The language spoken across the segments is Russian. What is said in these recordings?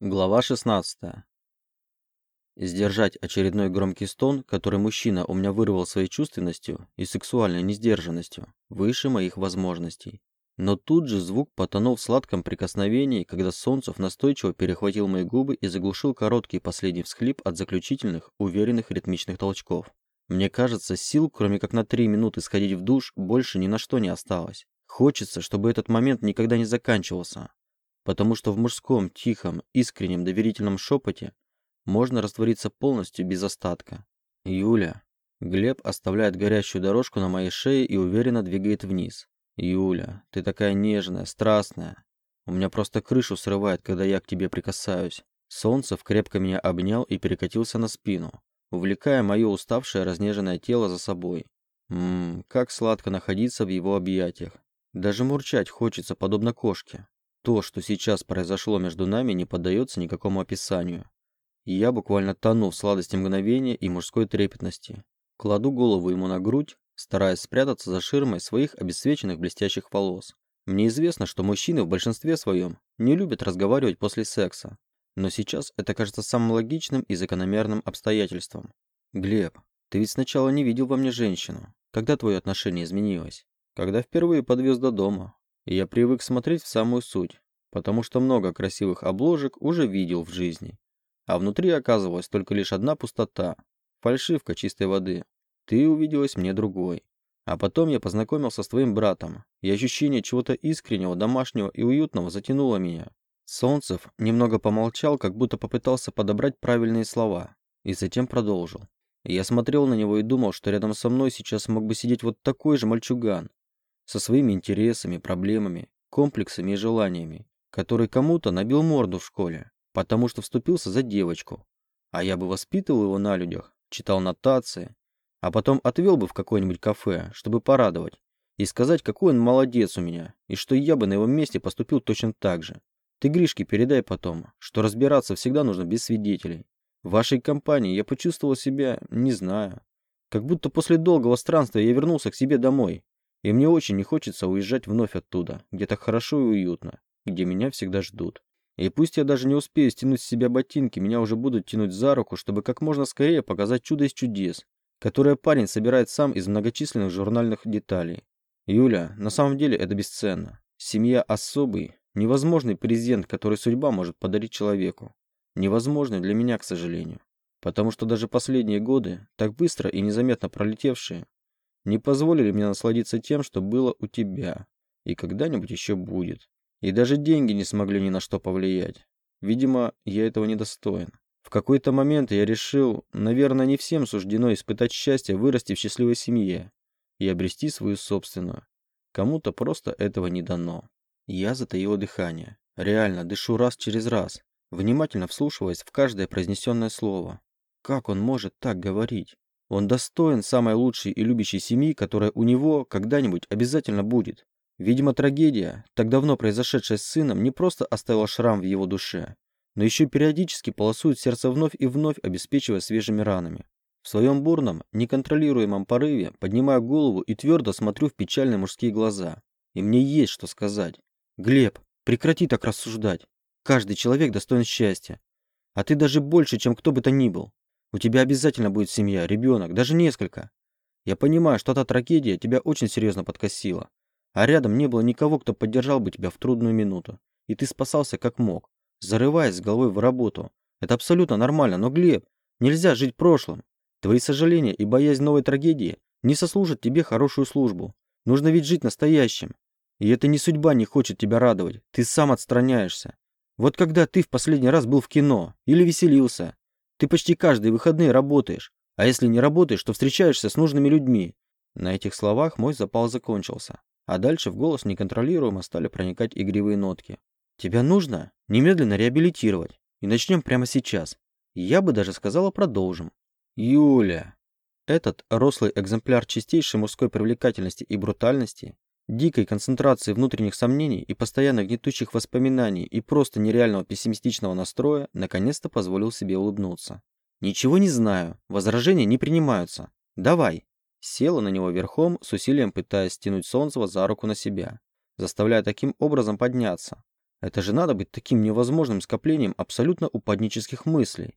Глава 16. Сдержать очередной громкий стон, который мужчина у меня вырвал своей чувственностью и сексуальной несдержанностью, выше моих возможностей. Но тут же звук потонул в сладком прикосновении, когда Солнцев настойчиво перехватил мои губы и заглушил короткий последний всхлип от заключительных, уверенных ритмичных толчков. Мне кажется, сил, кроме как на три минуты сходить в душ, больше ни на что не осталось. Хочется, чтобы этот момент никогда не заканчивался, потому что в мужском, тихом, искреннем, доверительном шепоте можно раствориться полностью без остатка. Юля. Глеб оставляет горящую дорожку на моей шее и уверенно двигает вниз. Юля, ты такая нежная, страстная. У меня просто крышу срывает, когда я к тебе прикасаюсь. Солнцев крепко меня обнял и перекатился на спину, увлекая мое уставшее разнеженное тело за собой. Ммм, как сладко находиться в его объятиях. Даже мурчать хочется, подобно кошке. То, что сейчас произошло между нами, не поддается никакому описанию. Я буквально тону в сладости мгновения и мужской трепетности. Кладу голову ему на грудь, стараясь спрятаться за ширмой своих обесцвеченных блестящих волос. Мне известно, что мужчины в большинстве своем не любят разговаривать после секса. Но сейчас это кажется самым логичным и закономерным обстоятельством. Глеб, ты ведь сначала не видел во мне женщину. Когда твое отношение изменилось? Когда впервые подвез до дома, я привык смотреть в самую суть, потому что много красивых обложек уже видел в жизни. А внутри оказывалась только лишь одна пустота, фальшивка чистой воды. Ты увиделась мне другой. А потом я познакомился с твоим братом, и ощущение чего-то искреннего, домашнего и уютного затянуло меня. Солнцев немного помолчал, как будто попытался подобрать правильные слова, и затем продолжил. Я смотрел на него и думал, что рядом со мной сейчас мог бы сидеть вот такой же мальчуган, со своими интересами, проблемами, комплексами и желаниями, который кому-то набил морду в школе, потому что вступился за девочку. А я бы воспитывал его на людях, читал нотации, а потом отвел бы в какое-нибудь кафе, чтобы порадовать, и сказать, какой он молодец у меня, и что я бы на его месте поступил точно так же. Ты Гришке передай потом, что разбираться всегда нужно без свидетелей. В вашей компании я почувствовал себя, не знаю, как будто после долгого странствия я вернулся к себе домой, и мне очень не хочется уезжать вновь оттуда, где так хорошо и уютно, где меня всегда ждут. И пусть я даже не успею стянуть с себя ботинки, меня уже будут тянуть за руку, чтобы как можно скорее показать чудо из чудес, которое парень собирает сам из многочисленных журнальных деталей. Юля, на самом деле это бесценно. Семья особый, невозможный презент, который судьба может подарить человеку. Невозможный для меня, к сожалению. Потому что даже последние годы, так быстро и незаметно пролетевшие, не позволили мне насладиться тем, что было у тебя. И когда-нибудь еще будет. И даже деньги не смогли ни на что повлиять. Видимо, я этого недостоин. В какой-то момент я решил, наверное, не всем суждено испытать счастье вырасти в счастливой семье и обрести свою собственную. Кому-то просто этого не дано. Я затаила дыхание. Реально, дышу раз через раз, внимательно вслушиваясь в каждое произнесенное слово. Как он может так говорить? Он достоин самой лучшей и любящей семьи, которая у него когда-нибудь обязательно будет. Видимо, трагедия, так давно произошедшая с сыном, не просто оставила шрам в его душе, но еще периодически полосует сердце вновь и вновь, обеспечивая свежими ранами. В своем бурном, неконтролируемом порыве поднимаю голову и твердо смотрю в печальные мужские глаза. И мне есть что сказать. «Глеб, прекрати так рассуждать. Каждый человек достоин счастья. А ты даже больше, чем кто бы то ни был. У тебя обязательно будет семья, ребенок, даже несколько. Я понимаю, что та трагедия тебя очень серьезно подкосила. А рядом не было никого, кто поддержал бы тебя в трудную минуту. И ты спасался как мог, зарываясь с головой в работу. Это абсолютно нормально, но, Глеб, нельзя жить прошлым. Твои сожаления и боязнь новой трагедии не сослужат тебе хорошую службу. Нужно ведь жить настоящим. И это не судьба не хочет тебя радовать. Ты сам отстраняешься. Вот когда ты в последний раз был в кино или веселился, ты почти каждые выходные работаешь, а если не работаешь, то встречаешься с нужными людьми. На этих словах мой запал закончился, а дальше в голос неконтролируемо стали проникать игривые нотки. Тебя нужно немедленно реабилитировать, и начнем прямо сейчас. Я бы даже сказала продолжим. Юля. Этот рослый экземпляр чистейшей мужской привлекательности и брутальности дикой концентрации внутренних сомнений и постоянно гнетущих воспоминаний и просто нереального пессимистичного настроя наконец-то позволил себе улыбнуться. «Ничего не знаю, возражения не принимаются. Давай!» Села на него верхом, с усилием пытаясь стянуть Солнцева за руку на себя, заставляя таким образом подняться. Это же надо быть таким невозможным скоплением абсолютно упаднических мыслей.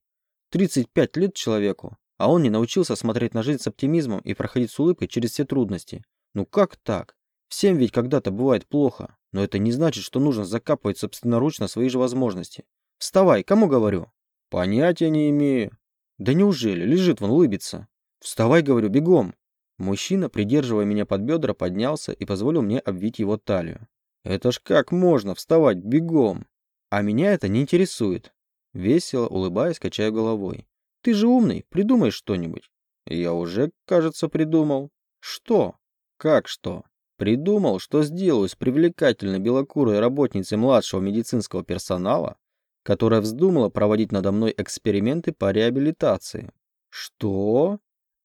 35 лет человеку, а он не научился смотреть на жизнь с оптимизмом и проходить с улыбкой через все трудности. Ну как так? Всем ведь когда-то бывает плохо, но это не значит, что нужно закапывать собственноручно свои же возможности. Вставай, кому говорю? Понятия не имею. Да неужели? Лежит вон, улыбится. Вставай, говорю, бегом. Мужчина, придерживая меня под бедра, поднялся и позволил мне обвить его талию. Это ж как можно вставать бегом? А меня это не интересует. Весело, улыбаясь, качаю головой. Ты же умный, придумай что-нибудь. Я уже, кажется, придумал. Что? Как что? Придумал, что сделаю с привлекательной белокурой работницей младшего медицинского персонала, которая вздумала проводить надо мной эксперименты по реабилитации. Что?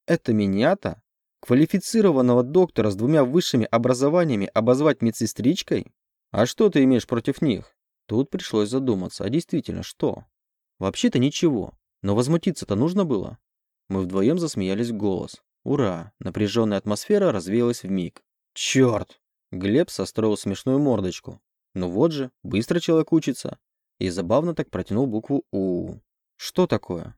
Это меня-то? Квалифицированного доктора с двумя высшими образованиями обозвать медсестричкой? А что ты имеешь против них? Тут пришлось задуматься, а действительно, что? Вообще-то ничего, но возмутиться-то нужно было. Мы вдвоем засмеялись в голос. Ура! Напряженная атмосфера развеялась в миг. Черт! Глеб состроил смешную мордочку. Ну вот же, быстро человек учится. И забавно так протянул букву У. Что такое?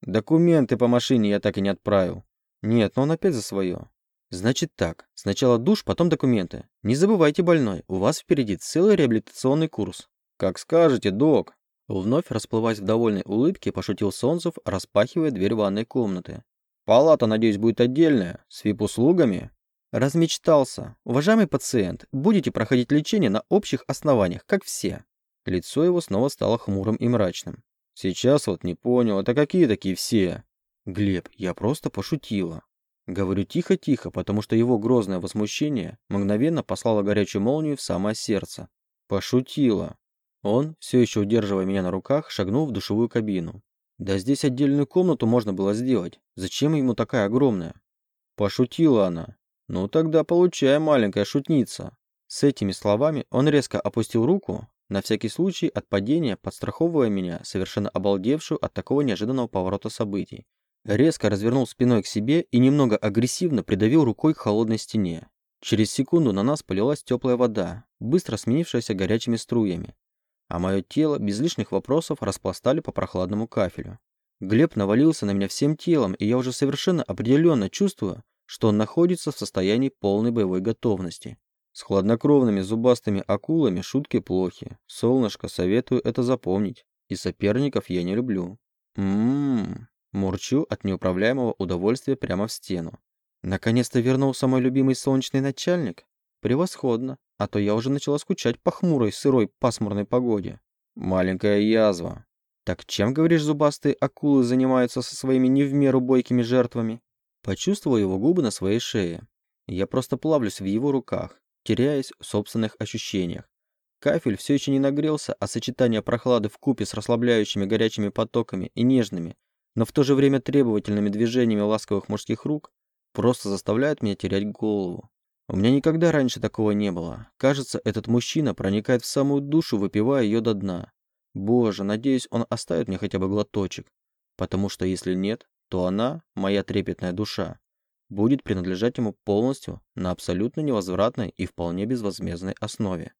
Документы по машине я так и не отправил. Нет, но он опять за свое. Значит так, сначала душ, потом документы. Не забывайте, больной, у вас впереди целый реабилитационный курс. Как скажете, док. Вновь расплываясь в довольной улыбке, пошутил Солнцев, распахивая дверь ванной комнаты. Палата, надеюсь, будет отдельная, с вип-услугами. Размечтался. Уважаемый пациент, будете проходить лечение на общих основаниях, как все. Лицо его снова стало хмурым и мрачным. Сейчас вот не понял, это какие такие все? Глеб, я просто пошутила. Говорю тихо-тихо, потому что его грозное возмущение мгновенно послало горячую молнию в самое сердце. Пошутила. Он, все еще удерживая меня на руках, шагнул в душевую кабину. Да здесь отдельную комнату можно было сделать. Зачем ему такая огромная? Пошутила она. Ну тогда получай, маленькая шутница. С этими словами он резко опустил руку, на всякий случай от падения подстраховывая меня, совершенно обалдевшую от такого неожиданного поворота событий. Резко развернул спиной к себе и немного агрессивно придавил рукой к холодной стене. Через секунду на нас полилась теплая вода, быстро сменившаяся горячими струями а мое тело без лишних вопросов распластали по прохладному кафелю. Глеб навалился на меня всем телом, и я уже совершенно определенно чувствую, что он находится в состоянии полной боевой готовности. С хладнокровными зубастыми акулами шутки плохи. Солнышко, советую это запомнить. И соперников я не люблю. Ммм, мурчу от неуправляемого удовольствия прямо в стену. Наконец-то вернулся мой любимый солнечный начальник? Превосходно а то я уже начала скучать по хмурой, сырой, пасмурной погоде. Маленькая язва. Так чем, говоришь, зубастые акулы занимаются со своими не в меру бойкими жертвами? Почувствовал его губы на своей шее. Я просто плавлюсь в его руках, теряясь в собственных ощущениях. Кафель все еще не нагрелся, а сочетание прохлады в купе с расслабляющими горячими потоками и нежными, но в то же время требовательными движениями ласковых мужских рук просто заставляет меня терять голову. У меня никогда раньше такого не было. Кажется, этот мужчина проникает в самую душу, выпивая ее до дна. Боже, надеюсь, он оставит мне хотя бы глоточек. Потому что если нет, то она, моя трепетная душа, будет принадлежать ему полностью на абсолютно невозвратной и вполне безвозмездной основе.